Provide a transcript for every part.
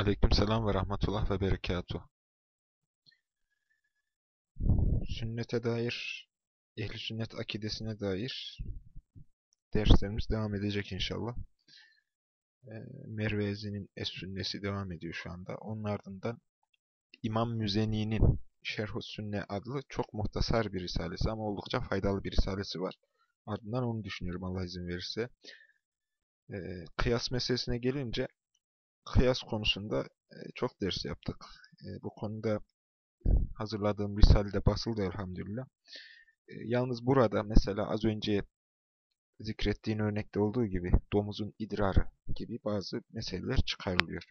Aleykümselam ve rahmetullah ve berekatuhu. Sünnete dair, ehli sünnet akidesine dair derslerimiz devam edecek inşallah. Ee, Merve Ezi'nin Es-Sünnesi devam ediyor şu anda. Onun ardından İmam Müzeni'nin Şerh-ı Sünne adlı çok muhtasar bir risalesi ama oldukça faydalı bir risalesi var. Ardından onu düşünüyorum Allah izin verirse. Ee, kıyas meselesine gelince kıyas konusunda e, çok ders yaptık. E, bu konuda hazırladığım risalede basıldı elhamdülillah. E, yalnız burada mesela az önce zikrettiğin örnekte olduğu gibi domuzun idrarı gibi bazı meseleler çıkarılıyor.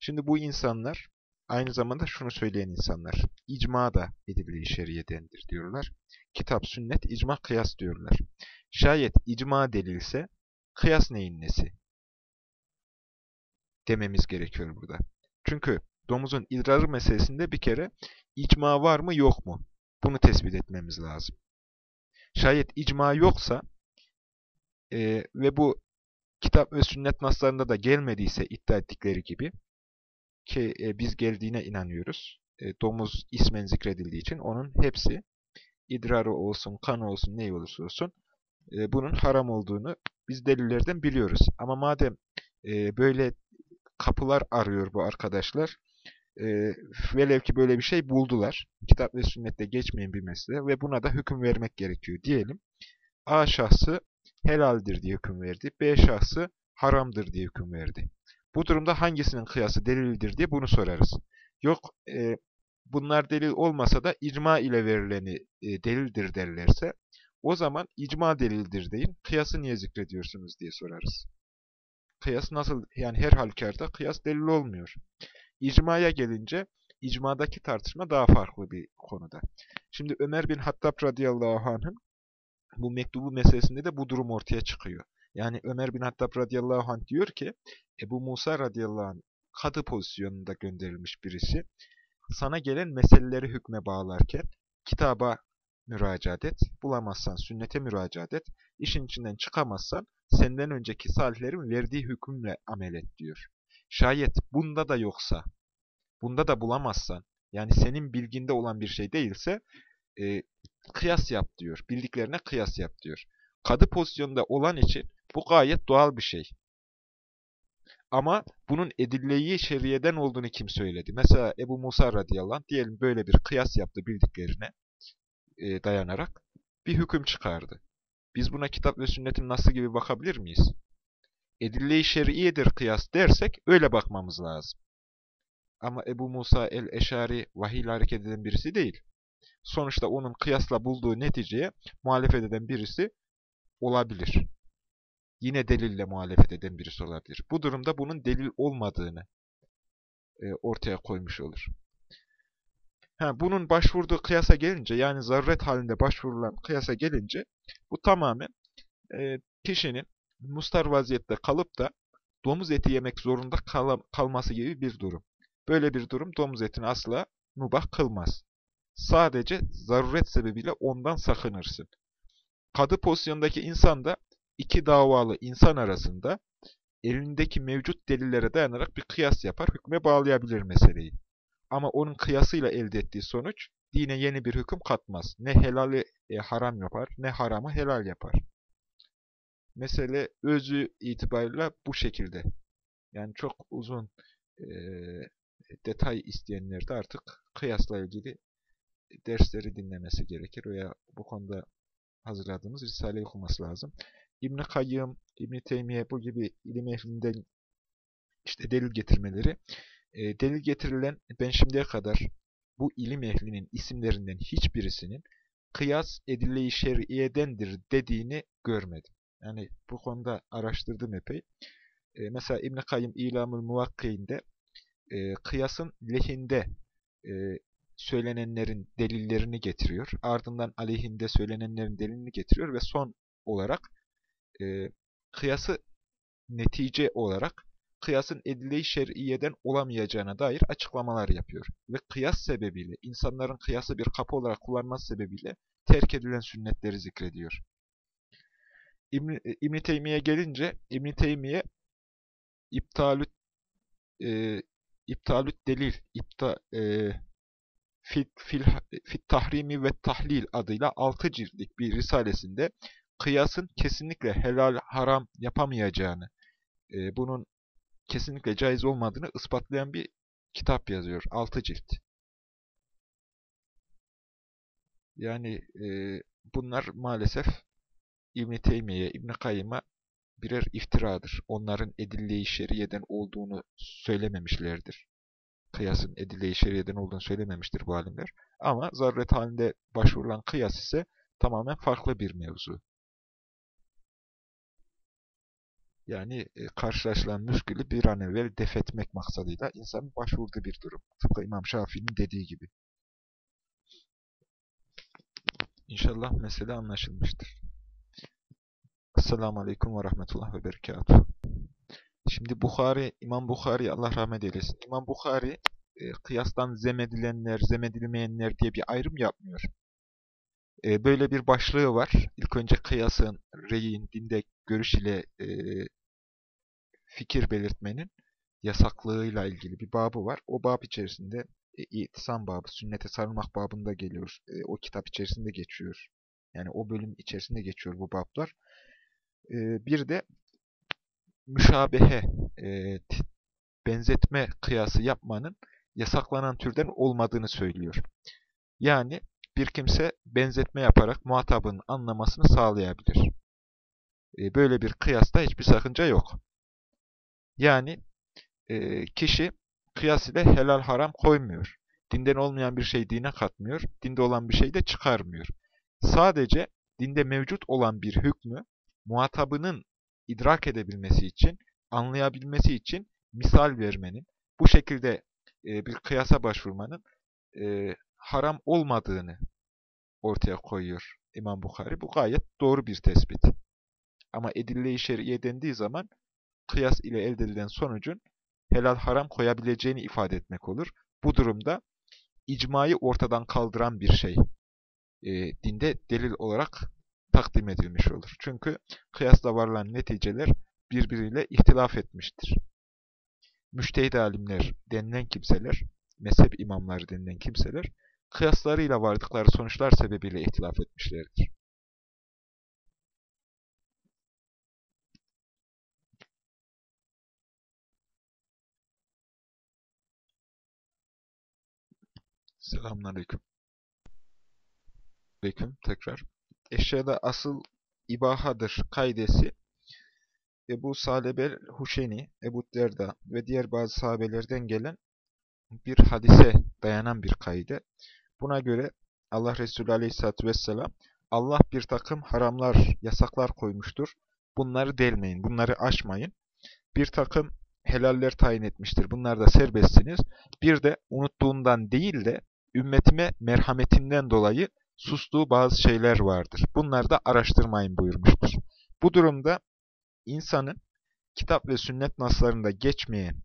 Şimdi bu insanlar aynı zamanda şunu söyleyen insanlar. İcma da edibli şeriyedendir diyorlar. Kitap, sünnet, icma, kıyas diyorlar. Şayet icma delilse kıyas neyin nesi? Dememiz gerekiyor burada. Çünkü domuzun idrarı meselesinde bir kere icma var mı yok mu? Bunu tespit etmemiz lazım. Şayet icma yoksa e, ve bu kitap ve sünnet naslarında da gelmediyse iddia ettikleri gibi ki e, biz geldiğine inanıyoruz. E, domuz ismen zikredildiği için onun hepsi idrarı olsun, kan olsun, ne olursa olsun e, bunun haram olduğunu biz delillerden biliyoruz. Ama madem e, böyle kapılar arıyor bu arkadaşlar. E, velev ki böyle bir şey buldular. Kitap ve sünnette geçmeyen bir mesele ve buna da hüküm vermek gerekiyor diyelim. A şahsı helaldir diye hüküm verdi. B şahsı haramdır diye hüküm verdi. Bu durumda hangisinin kıyası delildir diye bunu sorarız. Yok e, bunlar delil olmasa da icma ile verileni e, delildir derlerse o zaman icma delildir deyin. Kıyası niye zikrediyorsunuz diye sorarız. Kıyas nasıl, yani her halükarda kıyas delil olmuyor. İcmaya gelince, icmadaki tartışma daha farklı bir konuda. Şimdi Ömer bin Hattab radıyallahu anh'ın bu mektubu meselesinde de bu durum ortaya çıkıyor. Yani Ömer bin Hattab radıyallahu anh diyor ki, Ebu Musa radıyallahu anh kadı pozisyonunda gönderilmiş birisi, sana gelen meseleleri hükme bağlarken kitaba müracaat et, bulamazsan sünnete müracaat et, işin içinden çıkamazsan senden önceki salihlerin verdiği hükümle amel et diyor. Şayet bunda da yoksa, bunda da bulamazsan, yani senin bilginde olan bir şey değilse, e, kıyas yap diyor. Bildiklerine kıyas yap diyor. Kadı pozisyonda olan için bu gayet doğal bir şey. Ama bunun edilleyi şeriyeden olduğunu kim söyledi? Mesela Ebu Musa radıyallahu anh diyelim böyle bir kıyas yaptı bildiklerine e, dayanarak bir hüküm çıkardı. Biz buna kitap ve sünnetin nasıl gibi bakabilir miyiz? Edille-i şer'iyedir kıyas dersek öyle bakmamız lazım. Ama Ebu Musa el-Eşari vahiy hareket eden birisi değil. Sonuçta onun kıyasla bulduğu neticeye muhalefet eden birisi olabilir. Yine delille muhalefet eden birisi olabilir. Bu durumda bunun delil olmadığını e, ortaya koymuş olur. Ha, bunun başvurduğu kıyasa gelince yani zaruret halinde başvurulan kıyasa gelince bu tamamen e, kişinin mustar vaziyette kalıp da domuz eti yemek zorunda kal kalması gibi bir durum. Böyle bir durum domuz etini asla mubah kılmaz. Sadece zaruret sebebiyle ondan sakınırsın. Kadı pozisyondaki insan da iki davalı insan arasında elindeki mevcut delillere dayanarak bir kıyas yapar, hükme bağlayabilir meseleyi. Ama onun kıyasıyla elde ettiği sonuç dine yeni bir hüküm katmaz. Ne helali e, haram yapar, ne haramı helal yapar. Mesele özü itibariyle bu şekilde. Yani çok uzun e, detay isteyenler de artık kıyasla ilgili dersleri dinlemesi gerekir veya bu konuda hazırladığımız Risale'yi okuması lazım. İbn-i Kayyım, İbn-i Teymiye bu gibi ilim ehlinden işte delil getirmeleri e, delil getirilen ben şimdiye kadar bu ilim ehlinin isimlerinden hiçbirisinin kıyas edille-i şer'iyedendir dediğini görmedim. Yani bu konuda araştırdım epey. E, mesela İbn-i Kayyım İlamül Muvakki'inde e, kıyasın lehinde e, söylenenlerin delillerini getiriyor. Ardından aleyhinde söylenenlerin delilini getiriyor ve son olarak e, kıyası netice olarak kıyasın edile-i şer'iyeden olamayacağına dair açıklamalar yapıyor. Ve kıyas sebebiyle, insanların kıyası bir kapı olarak kullanması sebebiyle terk edilen sünnetleri zikrediyor. İbn-i İbn Teymiye gelince, İbn Teymiye iptalü e, İptalü't Delil, ipta, e, Fit, fil, Fit Tahrimi ve Tahlil adıyla 6 ciltlik bir risalesinde kıyasın kesinlikle helal haram yapamayacağını, e, bunun kesinlikle caiz olmadığını ispatlayan bir kitap yazıyor. 6 cilt. Yani e, bunlar maalesef İbn-i Teymiye, İbn-i Kayyım'a birer iftiradır. Onların edille-i şeriyeden olduğunu söylememişlerdir. Kıyasın edille-i şeriyeden olduğunu söylememiştir bu alimler. Ama zaruret halinde başvurulan kıyas ise tamamen farklı bir mevzu. Yani e, karşılaşılan müşkülü bir an evvel defetmek maksadıyla insanın başvurduğu bir durum. Tıpkı İmam Şafii'nin dediği gibi. İnşallah mesele anlaşılmıştır. Esselamu Aleyküm ve Rahmetullah ve Berekatuhu. Şimdi Bukhari, İmam Bukhari Allah rahmet eylesin. İmam Bukhari e, kıyastan zemedilenler, zemedilmeyenler diye bir ayrım yapmıyor. E, böyle bir başlığı var. İlk önce kıyasın, reyin, dinde görüş ile e, fikir belirtmenin yasaklığıyla ilgili bir babı var. O bab içerisinde e, itisam babı, sünnete sarılmak babında geliyor. E, o kitap içerisinde geçiyor. Yani o bölüm içerisinde geçiyor bu bablar. E, bir de müşabehe, e, benzetme kıyası yapmanın yasaklanan türden olmadığını söylüyor. Yani bir kimse benzetme yaparak muhatabın anlamasını sağlayabilir. E, böyle bir kıyasta hiçbir sakınca yok. Yani e, kişi kıyas ile helal haram koymuyor. Dinden olmayan bir şey dine katmıyor, dinde olan bir şey de çıkarmıyor. Sadece dinde mevcut olan bir hükmü muhatabının idrak edebilmesi için, anlayabilmesi için misal vermenin, bu şekilde e, bir kıyasa başvurmanın e, haram olmadığını ortaya koyuyor İmam Bukhari. Bu gayet doğru bir tespit. Ama edille-i şer'iye dendiği zaman kıyas ile elde edilen sonucun helal haram koyabileceğini ifade etmek olur. Bu durumda icmayı ortadan kaldıran bir şey e, dinde delil olarak takdim edilmiş olur. Çünkü kıyasla varılan neticeler birbiriyle ihtilaf etmiştir. Müştehid alimler denilen kimseler, mezhep imamları denilen kimseler, kıyaslarıyla vardıkları sonuçlar sebebiyle ihtilaf etmişlerdir. Selamünaleyküm. Aleyküm tekrar. Eşyada asıl ibahadır kaidesi Ebu Salebel Huşeni, Ebu Derda ve diğer bazı sahabelerden gelen bir hadise dayanan bir kaide. Buna göre Allah Resulü Aleyhisselatü Vesselam Allah bir takım haramlar, yasaklar koymuştur. Bunları delmeyin, bunları aşmayın. Bir takım helaller tayin etmiştir. Bunlar da serbestsiniz. Bir de unuttuğundan değil de ümmetime merhametinden dolayı sustuğu bazı şeyler vardır. Bunları da araştırmayın buyurmuştur. Bu durumda insanın kitap ve sünnet naslarında geçmeyen,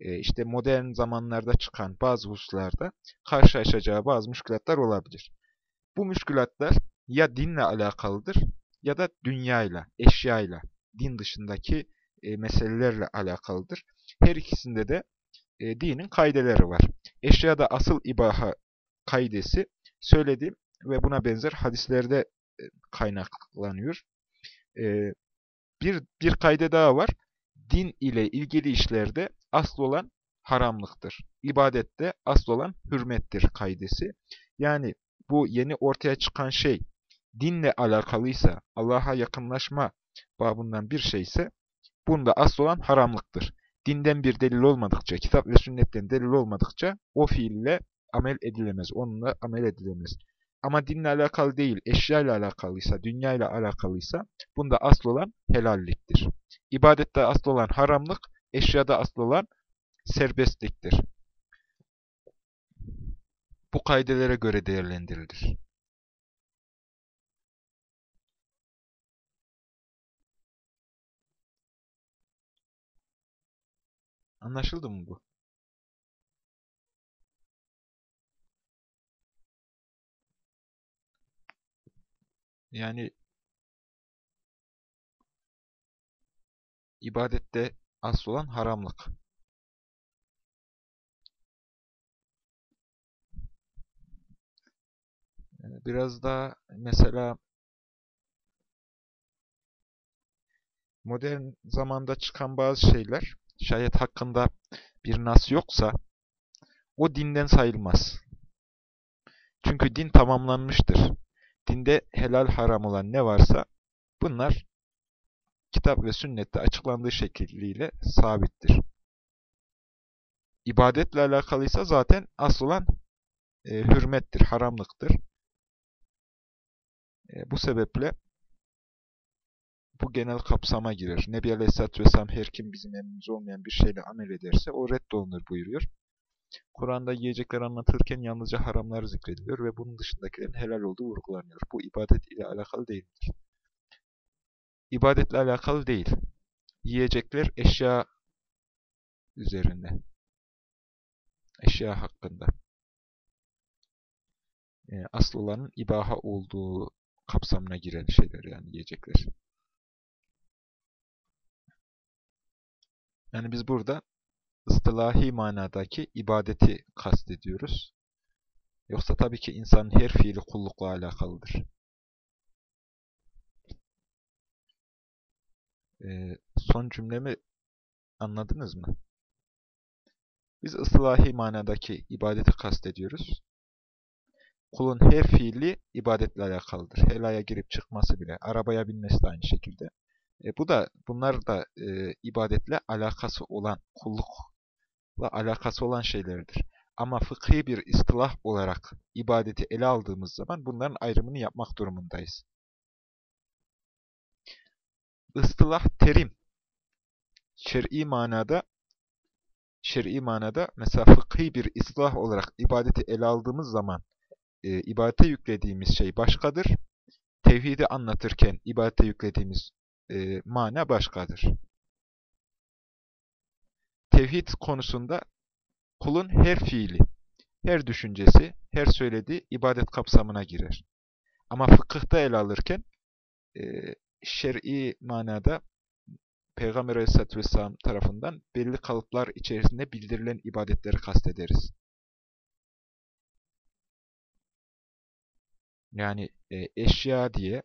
e, işte modern zamanlarda çıkan bazı hususlarda karşılaşacağı bazı müşkülatlar olabilir. Bu müşkülatlar ya dinle alakalıdır ya da dünyayla, eşyayla, din dışındaki e, meselelerle alakalıdır. Her ikisinde de e, dinin kaideleri var. Eşyada asıl ibaha kaidesi söylediğim ve buna benzer hadislerde e, kaynaklanıyor. E, bir, bir kayde daha var. Din ile ilgili işlerde asıl olan haramlıktır. İbadette asıl olan hürmettir kaidesi. Yani bu yeni ortaya çıkan şey dinle alakalıysa, Allah'a yakınlaşma babından bir şeyse, bunda asıl olan haramlıktır. Dinden bir delil olmadıkça, kitap ve sünnetten delil olmadıkça o fiille amel edilemez, onunla amel edilemez. Ama dinle alakalı değil, eşya ile alakalıysa, dünya ile alakalıysa bunda asıl olan helalliktir. İbadette asıl olan haramlık, eşyada asıl olan serbestliktir. Bu kaidelere göre değerlendirilir. Anlaşıldı mı bu? Yani ibadette asıl olan haramlık. Ee, biraz da mesela modern zamanda çıkan bazı şeyler şayet hakkında bir nas yoksa o dinden sayılmaz. Çünkü din tamamlanmıştır. Dinde helal haram olan ne varsa bunlar kitap ve sünnette açıklandığı şekliyle sabittir. İbadetle alakalıysa zaten asıl olan e, hürmettir, haramlıktır. E, bu sebeple bu genel kapsama girer. Nebi Aleyhisselatü Vesselam her kim bizim emrimiz olmayan bir şeyle amel ederse o reddolunur buyuruyor. Kur'an'da yiyecekler anlatılırken yalnızca haramlar zikrediliyor ve bunun dışındakilerin helal olduğu vurgulanıyor. Bu ibadet ile alakalı değildir. İbadetle alakalı değil. Yiyecekler eşya üzerinde. Eşya hakkında. E, asıl olanın ibaha olduğu kapsamına giren şeyler yani yiyecekler. Yani biz burada ıstılahi manadaki ibadeti kastediyoruz. Yoksa tabii ki insanın her fiili kullukla alakalıdır. Ee, son cümlemi anladınız mı? Biz ıslahi manadaki ibadeti kastediyoruz. Kulun her fiili ibadetle alakalıdır. Helaya girip çıkması bile, arabaya binmesi de aynı şekilde. E, bu da bunlar da e, ibadetle alakası olan, kullukla alakası olan şeylerdir. Ama fıkhi bir istilah olarak ibadeti ele aldığımız zaman bunların ayrımını yapmak durumundayız. Istılah terim. Şer'i manada şer'i manada mesela fıkhi bir ıslah olarak ibadeti ele aldığımız zaman e, ibadete yüklediğimiz şey başkadır. Tevhidi anlatırken ibadete yüklediğimiz e, mana başkadır. Tevhid konusunda kulun her fiili, her düşüncesi, her söylediği ibadet kapsamına girer. Ama fıkıhta ele alırken e, şer'i manada Peygamber Aleyhisselatü Vesselam tarafından belli kalıplar içerisinde bildirilen ibadetleri kastederiz. Yani e, eşya diye,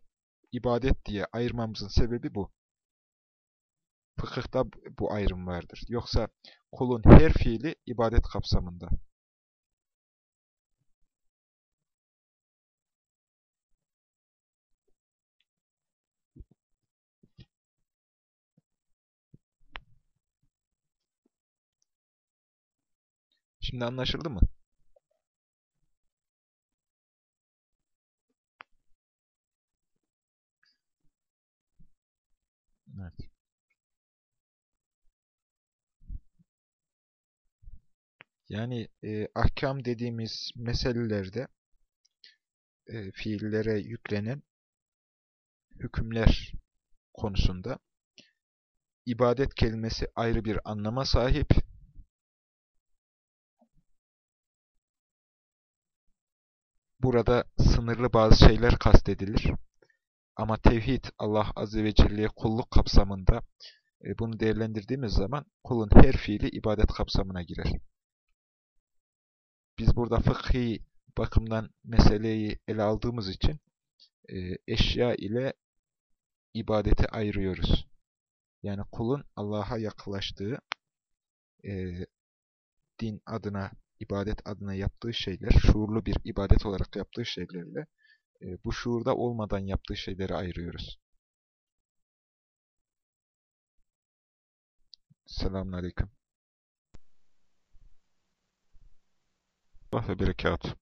ibadet diye ayırmamızın sebebi bu. Fıkıhta bu ayrım vardır. Yoksa kulun her fiili ibadet kapsamında. Şimdi anlaşıldı mı? Evet. Yani e, ahkam dediğimiz meselelerde e, fiillere yüklenen hükümler konusunda ibadet kelimesi ayrı bir anlama sahip. Burada sınırlı bazı şeyler kastedilir. Ama tevhid Allah Azze ve Celle'ye kulluk kapsamında e, bunu değerlendirdiğimiz zaman kulun her fiili ibadet kapsamına girer. Biz burada fıkhi bakımdan meseleyi ele aldığımız için e, eşya ile ibadeti ayırıyoruz. Yani kulun Allah'a yaklaştığı e, din adına, ibadet adına yaptığı şeyler, şuurlu bir ibadet olarak yaptığı şeylerle e, bu şuurda olmadan yaptığı şeyleri ayırıyoruz. Selamun Aleyküm. Allah ve berekatuhu.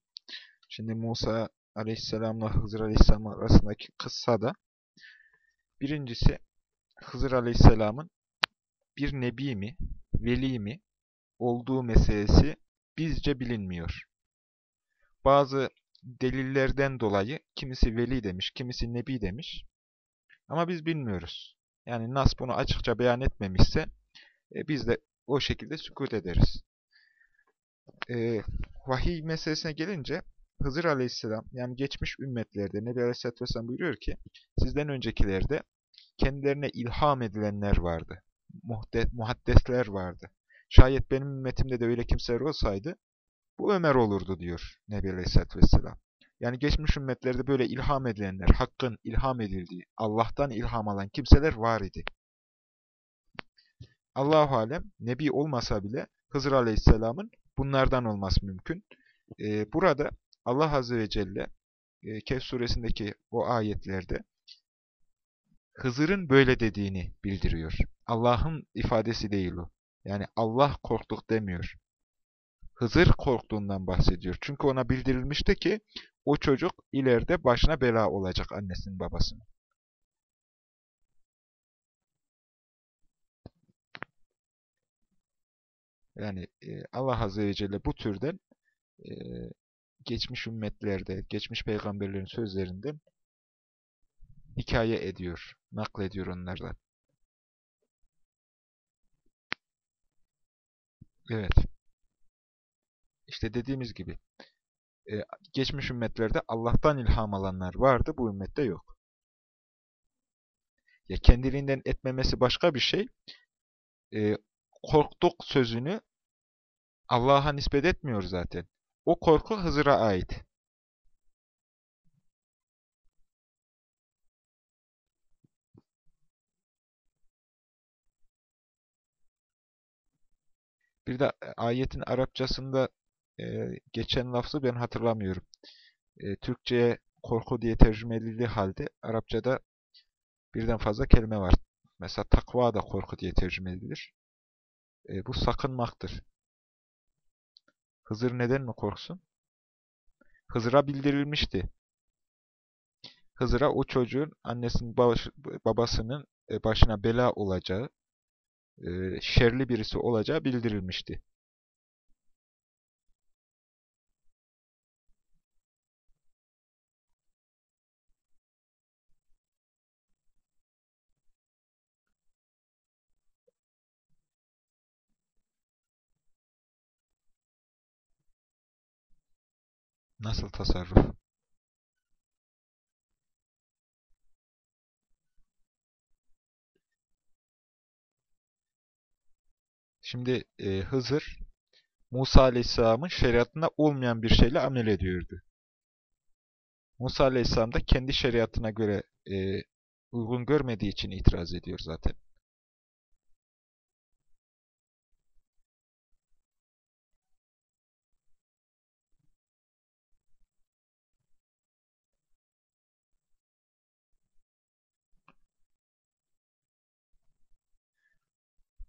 Şimdi Musa Aleyhisselam'la Hızır Aleyhisselam arasındaki kıssa da birincisi Hızır Aleyhisselam'ın bir nebi mi, veli mi olduğu meselesi bizce bilinmiyor. Bazı delillerden dolayı kimisi veli demiş, kimisi nebi demiş. Ama biz bilmiyoruz. Yani Nas bunu açıkça beyan etmemişse e, biz de o şekilde sükut ederiz. E, vahiy meselesine gelince Hızır Aleyhisselam yani geçmiş ümmetlerde Nebi Aleyhisselatü Vesselam buyuruyor ki sizden öncekilerde kendilerine ilham edilenler vardı. Muhaddesler vardı. Şayet benim ümmetimde de öyle kimseler olsaydı bu Ömer olurdu diyor Nebi Aleyhisselatü Vesselam. Yani geçmiş ümmetlerde böyle ilham edilenler, Hakk'ın ilham edildiği, Allah'tan ilham alan kimseler var idi. Allahu alem nebi olmasa bile Hızır Aleyhisselam'ın bunlardan olması mümkün. Ee, burada Allah Azze ve Celle e, Kehf suresindeki o ayetlerde Hızır'ın böyle dediğini bildiriyor. Allah'ın ifadesi değil o. Yani Allah korktuk demiyor. Hızır korktuğundan bahsediyor. Çünkü ona bildirilmişti ki o çocuk ileride başına bela olacak annesinin babasının. Yani e, Allah Azze ve Celle bu türden e, geçmiş ümmetlerde, geçmiş peygamberlerin sözlerinden hikaye ediyor, naklediyor onlardan. Evet. İşte dediğimiz gibi geçmiş ümmetlerde Allah'tan ilham alanlar vardı, bu ümmette yok. Ya kendiliğinden etmemesi başka bir şey. Korktuk sözünü Allah'a nispet etmiyor zaten. O korku Hızır'a ait. Bir de ayetin Arapçasında e, geçen lafzı ben hatırlamıyorum. E, Türkçe'ye korku diye tercüme edildiği halde Arapçada birden fazla kelime var. Mesela takva da korku diye tercüme edilir. E, bu sakınmaktır. Hızır neden mi korksun? Hızır'a bildirilmişti. Hızır'a o çocuğun annesinin babasının e, başına bela olacağı, e, şerli birisi olacağı bildirilmişti. Nasıl tasarruf? Şimdi e, Hızır, Musa Aleyhisselam'ın şeriatında olmayan bir şeyle amel ediyordu. Musa Aleyhisselam da kendi şeriatına göre e, uygun görmediği için itiraz ediyor zaten.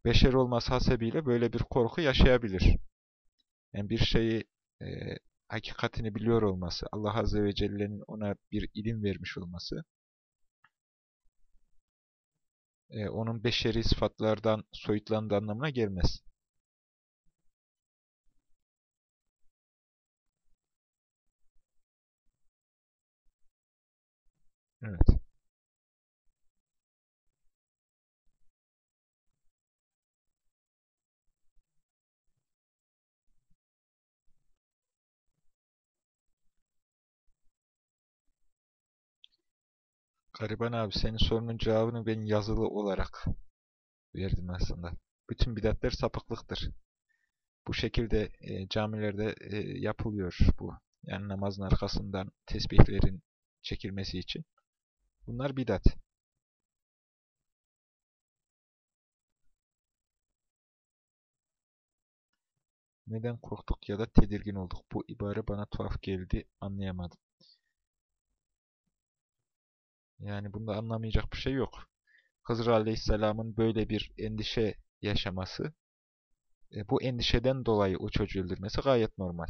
Beşer olması hasebiyle böyle bir korku yaşayabilir. Yani bir şeyi e, hakikatini biliyor olması, Allah Azze ve Celle'nin ona bir ilim vermiş olması, e, onun beşeri sıfatlardan soyutlandığı anlamına gelmez. Evet. Gariban abi senin sorunun cevabını ben yazılı olarak verdim aslında. Bütün bidatler sapıklıktır. Bu şekilde e, camilerde e, yapılıyor bu. Yani namazın arkasından tesbihlerin çekilmesi için. Bunlar bidat. Neden korktuk ya da tedirgin olduk? Bu ibare bana tuhaf geldi, anlayamadım. Yani bunda anlamayacak bir şey yok. Hızır Aleyhisselam'ın böyle bir endişe yaşaması, e, bu endişeden dolayı o çocuğu öldürmesi gayet normal.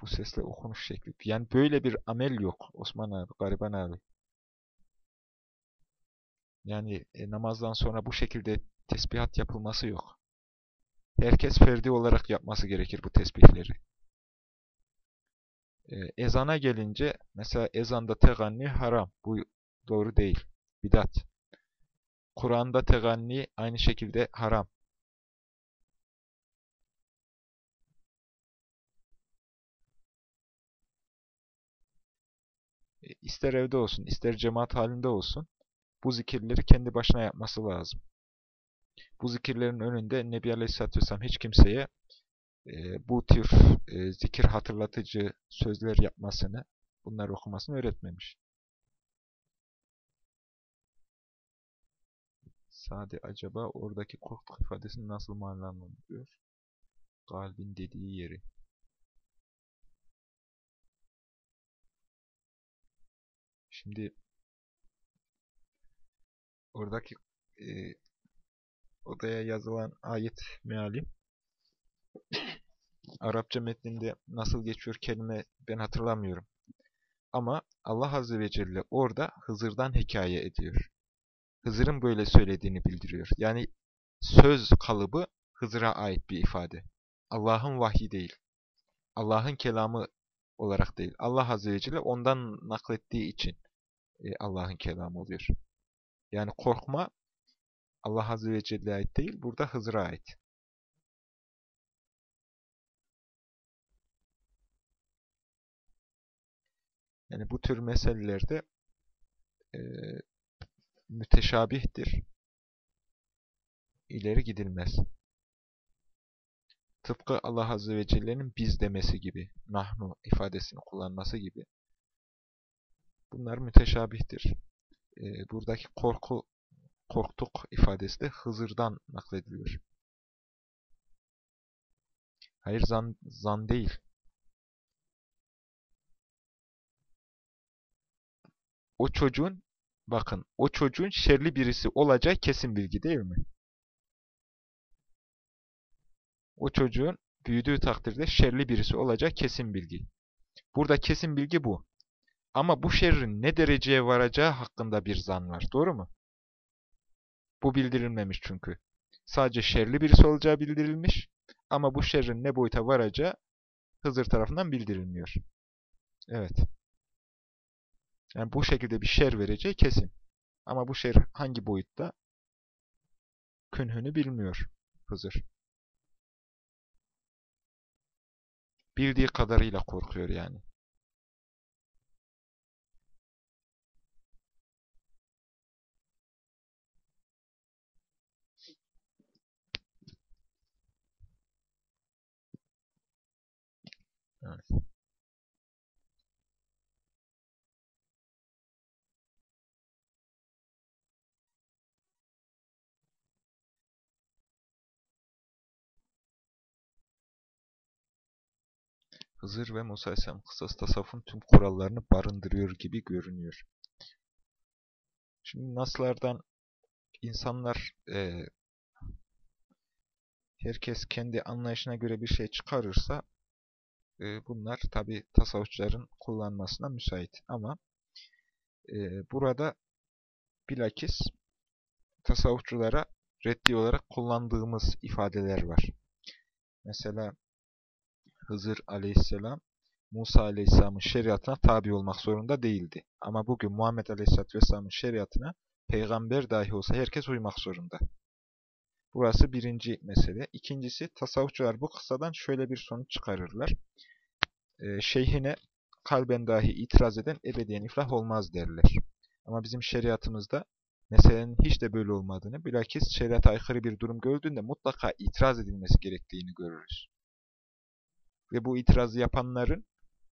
Bu sesle okunuş şekli. Yani böyle bir amel yok Osman abi, Gariban abi. Yani e, namazdan sonra bu şekilde tesbihat yapılması yok. Herkes ferdi olarak yapması gerekir bu tesbihleri. E, ezana gelince mesela ezanda teganni haram. Bu doğru değil. Bidat. Kur'an'da teganni aynı şekilde haram. e, ister evde olsun, ister cemaat halinde olsun bu zikirleri kendi başına yapması lazım. Bu zikirlerin önünde Nebi Aleyhisselatü Vesselam hiç kimseye e, bu tür e, zikir hatırlatıcı sözler yapmasını, bunları okumasını öğretmemiş. Sade acaba oradaki korktuk ifadesini nasıl manalandırıyor? Kalbin dediği yeri. Şimdi oradaki e, odaya yazılan ayet meali Arapça metninde nasıl geçiyor kelime ben hatırlamıyorum. Ama Allah Azze ve Celle orada Hızır'dan hikaye ediyor. Hızır'ın böyle söylediğini bildiriyor. Yani söz kalıbı Hızır'a ait bir ifade. Allah'ın vahyi değil. Allah'ın kelamı olarak değil. Allah Azze ve Celle ondan naklettiği için e, Allah'ın kelamı oluyor. Yani korkma Allah Azze ve Celle'ye ait değil, burada Hızır'a ait. Yani bu tür meselelerde e, müteşabihtir. İleri gidilmez. Tıpkı Allah Azze ve Celle'nin biz demesi gibi, nahnu ifadesini kullanması gibi. Bunlar müteşabihtir. E, buradaki korku, korktuk ifadesi de Hızır'dan naklediliyor. Hayır zan, zan değil. O çocuğun, bakın, o çocuğun şerli birisi olacağı kesin bilgi değil mi? O çocuğun büyüdüğü takdirde şerli birisi olacağı kesin bilgi. Burada kesin bilgi bu. Ama bu şerrin ne dereceye varacağı hakkında bir zan var. Doğru mu? Bu bildirilmemiş çünkü. Sadece şerli birisi olacağı bildirilmiş. Ama bu şerrin ne boyuta varacağı Hızır tarafından bildirilmiyor. Evet. Yani bu şekilde bir şer vereceği kesin. Ama bu şer hangi boyutta? Künhünü bilmiyor Hızır. Bildiği kadarıyla korkuyor yani. Evet. Hızır ve Musa Aleyhisselam kısas tasavvufun tüm kurallarını barındırıyor gibi görünüyor. Şimdi naslardan insanlar e, herkes kendi anlayışına göre bir şey çıkarırsa e, bunlar tabi tasavvufçuların kullanmasına müsait. Ama e, burada bilakis tasavvufçulara reddi olarak kullandığımız ifadeler var. Mesela Hızır aleyhisselam Musa aleyhisselamın şeriatına tabi olmak zorunda değildi. Ama bugün Muhammed aleyhisselatü vesselamın şeriatına peygamber dahi olsa herkes uymak zorunda. Burası birinci mesele. İkincisi tasavvufçular bu kısadan şöyle bir sonuç çıkarırlar. Ee, şeyhine kalben dahi itiraz eden ebediyen iflah olmaz derler. Ama bizim şeriatımızda meselenin hiç de böyle olmadığını, bilakis şeriata aykırı bir durum gördüğünde mutlaka itiraz edilmesi gerektiğini görürüz. Ve bu itirazı yapanların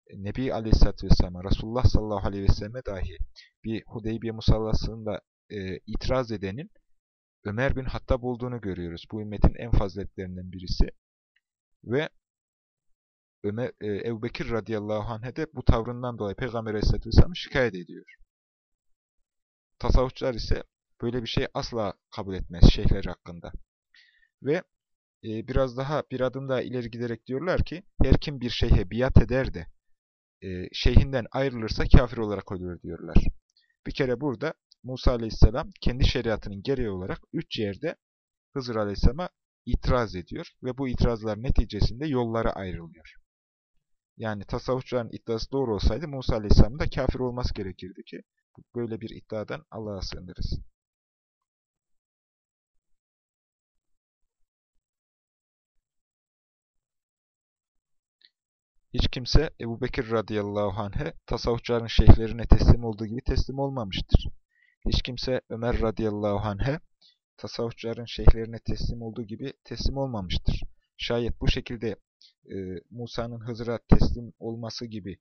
e, Nebi Aleyhisselatü Vesselam'a, Resulullah sallallahu aleyhi ve dahi bir Hudeybiye musallasında e, itiraz edenin Ömer bin Hattab olduğunu görüyoruz. Bu ümmetin en faziletlerinden birisi. Ve Ömer, e, Ebu Bekir radıyallahu anh'e de bu tavrından dolayı Peygamber aleyhisselatü vesselam'ı şikayet ediyor. Tasavvufçular ise böyle bir şey asla kabul etmez şeyhler hakkında. Ve e, biraz daha bir adım daha ileri giderek diyorlar ki her kim bir şeyhe biat eder de e, şeyhinden ayrılırsa kafir olarak ölür diyorlar. Bir kere burada Musa aleyhisselam kendi şeriatının gereği olarak üç yerde Hızır aleyhisselama itiraz ediyor ve bu itirazlar neticesinde yollara ayrılıyor. Yani tasavvufçuların iddiası doğru olsaydı Musa aleyhisselamın da kafir olması gerekirdi ki böyle bir iddiadan Allah'a sığınırız. Hiç kimse Ebu Bekir radıyallahu anh'e tasavvufçuların şeyhlerine teslim olduğu gibi teslim olmamıştır. Hiç kimse Ömer radıyallahu anh'e tasavvufçuların şeyhlerine teslim olduğu gibi teslim olmamıştır. Şayet bu şekilde e, Musa'nın Hızır'a teslim olması gibi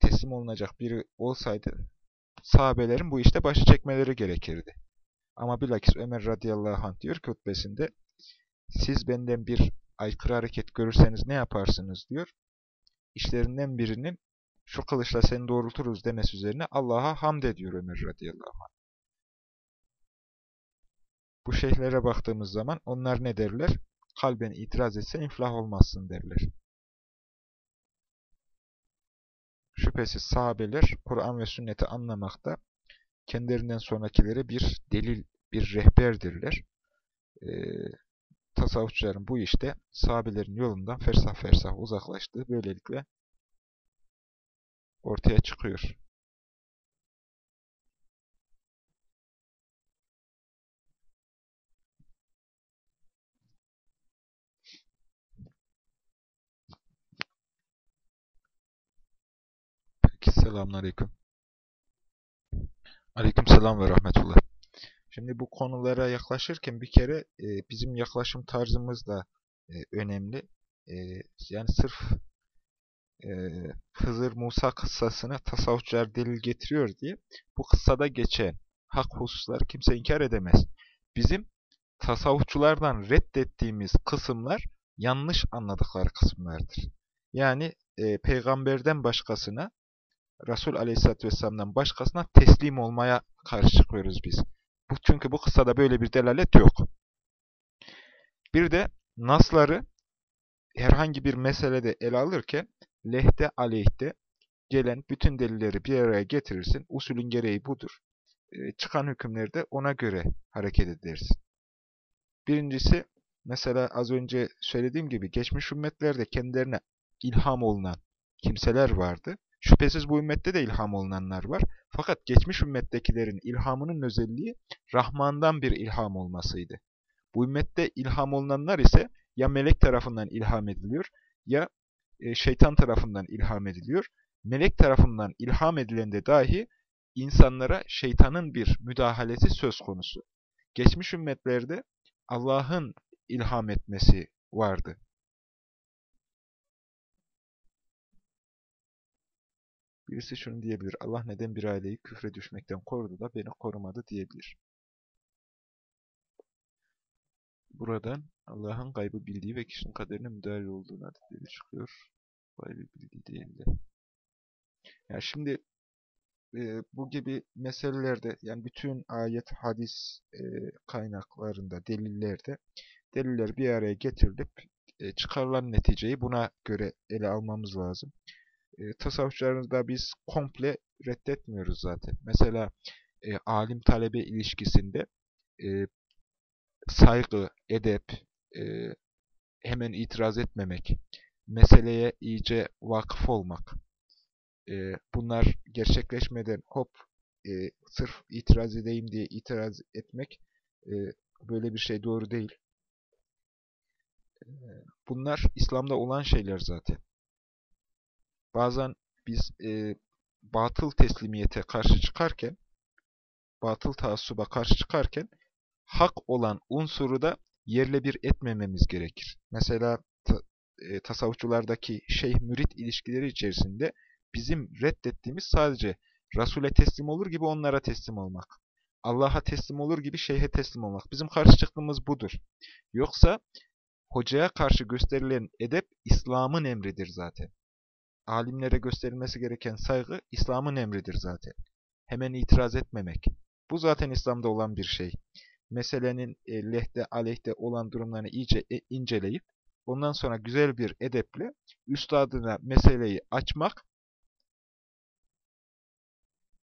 teslim olunacak biri olsaydı sahabelerin bu işte başı çekmeleri gerekirdi. Ama bilakis Ömer radıyallahu anh diyor ki hutbesinde siz benden bir aykırı hareket görürseniz ne yaparsınız diyor. İşlerinden birinin şu kılıçla seni doğrulturuz demesi üzerine Allah'a hamd ediyor Ömer radıyallahu anh. Bu şeyhlere baktığımız zaman onlar ne derler? Kalben itiraz etsen iflah olmazsın derler. Şüphesiz sahabeler Kur'an ve sünneti anlamakta kendilerinden sonrakilere bir delil, bir rehberdirler. Ee, tasavvufçuların bu işte sahabelerin yolundan fersah fersah uzaklaştığı böylelikle ortaya çıkıyor. Selamünaleyküm. Aleykümselam ve rahmetullah. Şimdi bu konulara yaklaşırken bir kere e, bizim yaklaşım tarzımız da e, önemli. E, yani sırf e, Hızır Musa kıssasına tasavvufçular delil getiriyor diye bu kıssada geçen hak hususlar kimse inkar edemez. Bizim tasavvufçulardan reddettiğimiz kısımlar yanlış anladıkları kısımlardır. Yani e, peygamberden başkasına Resul Aleyhisselatü Vesselam'dan başkasına teslim olmaya karşı çıkıyoruz biz. Bu, çünkü bu kıssada böyle bir delalet yok. Bir de nasları herhangi bir meselede ele alırken lehte aleyhte gelen bütün delilleri bir araya getirirsin. Usulün gereği budur. E, çıkan hükümleri de ona göre hareket edersin. Birincisi, mesela az önce söylediğim gibi geçmiş ümmetlerde kendilerine ilham olunan kimseler vardı. Şüphesiz bu ümmette de ilham olunanlar var. Fakat geçmiş ümmettekilerin ilhamının özelliği Rahman'dan bir ilham olmasıydı. Bu ümmette ilham olunanlar ise ya melek tarafından ilham ediliyor ya e, şeytan tarafından ilham ediliyor. Melek tarafından ilham edilende dahi insanlara şeytanın bir müdahalesi söz konusu. Geçmiş ümmetlerde Allah'ın ilham etmesi vardı. Birisi şunu diyebilir, Allah neden bir aileyi küfre düşmekten korudu da beni korumadı diyebilir. Buradan Allah'ın gaybı bildiği ve kişinin kaderine müdahale olduğuna delil çıkıyor. Gaybı bildiği değil de. Yani şimdi e, bu gibi meselelerde yani bütün ayet, hadis e, kaynaklarında, delillerde deliller bir araya getirilip e, çıkarılan neticeyi buna göre ele almamız lazım. E, tasavvufçularında biz komple reddetmiyoruz zaten. Mesela e, alim-talebe ilişkisinde e, saygı, edep, e, hemen itiraz etmemek, meseleye iyice vakıf olmak, e, bunlar gerçekleşmeden hop e, sırf itiraz edeyim diye itiraz etmek e, böyle bir şey doğru değil. E, bunlar İslam'da olan şeyler zaten. Bazen biz e, batıl teslimiyete karşı çıkarken, batıl taassuba karşı çıkarken hak olan unsuru da yerle bir etmememiz gerekir. Mesela ta, e, tasavvufçulardaki şeyh-mürit ilişkileri içerisinde bizim reddettiğimiz sadece Resul'e teslim olur gibi onlara teslim olmak. Allah'a teslim olur gibi şeyhe teslim olmak. Bizim karşı çıktığımız budur. Yoksa hocaya karşı gösterilen edep İslam'ın emridir zaten. Alimlere gösterilmesi gereken saygı İslam'ın emridir zaten. Hemen itiraz etmemek. Bu zaten İslam'da olan bir şey meselenin e, lehte aleyhte olan durumlarını iyice e, inceleyip ondan sonra güzel bir edeple üstadına meseleyi açmak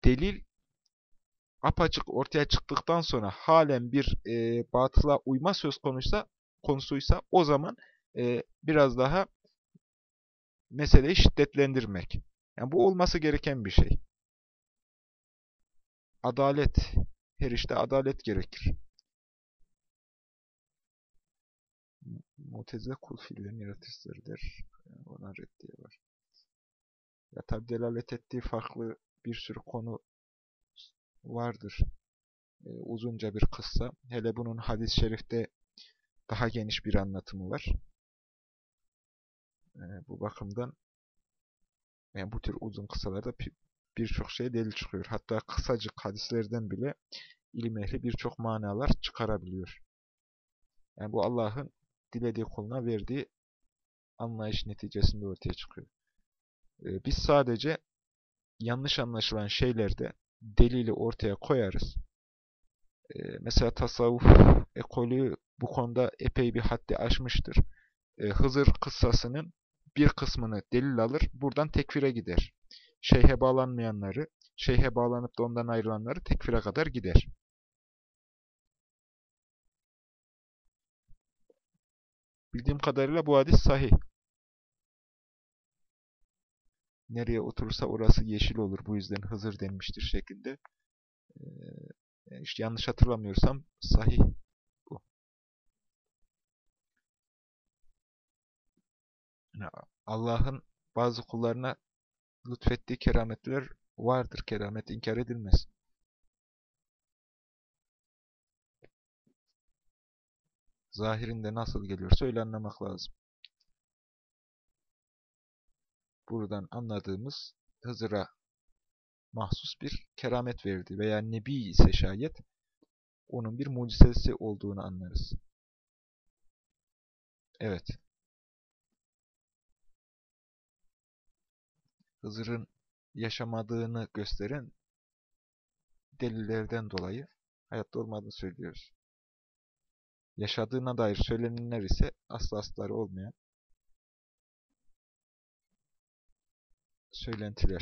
delil apaçık ortaya çıktıktan sonra halen bir e, batıla uyma söz konuysa, konusuysa o zaman e, biraz daha meseleyi şiddetlendirmek. Yani bu olması gereken bir şey. Adalet, her işte adalet gerekir. Mutezile kul fiillerin yaratıcısıdır. Yani ona reddiye var. Ya tabi delalet ettiği farklı bir sürü konu vardır. Ee, uzunca bir kıssa. Hele bunun hadis-i şerifte daha geniş bir anlatımı var. Ee, bu bakımdan yani bu tür uzun kısalarda birçok şey delil çıkıyor. Hatta kısacık hadislerden bile ilim ehli birçok manalar çıkarabiliyor. Yani bu Allah'ın dilediği kuluna verdiği anlayış neticesinde ortaya çıkıyor. Ee, biz sadece yanlış anlaşılan şeylerde delili ortaya koyarız. Ee, mesela tasavvuf ekolü bu konuda epey bir haddi aşmıştır. Ee, Hızır kıssasının bir kısmını delil alır, buradan tekfire gider. Şeyhe bağlanmayanları, şeyhe bağlanıp da ondan ayrılanları tekfire kadar gider. Bildiğim kadarıyla bu hadis sahih. Nereye oturursa orası yeşil olur. Bu yüzden Hızır denmiştir şeklinde. Ee, işte yanlış hatırlamıyorsam sahih Allah'ın bazı kullarına lütfettiği kerametler vardır. Keramet inkar edilmez. Zahirinde nasıl geliyorsa öyle anlamak lazım. Buradan anladığımız Hızır'a mahsus bir keramet verdi veya Nebi ise şayet onun bir mucizesi olduğunu anlarız. Evet. Hızır'ın yaşamadığını gösteren delillerden dolayı hayatta olmadığını söylüyoruz. Yaşadığına dair söylenenler ise aslı asları olmayan söylentiler.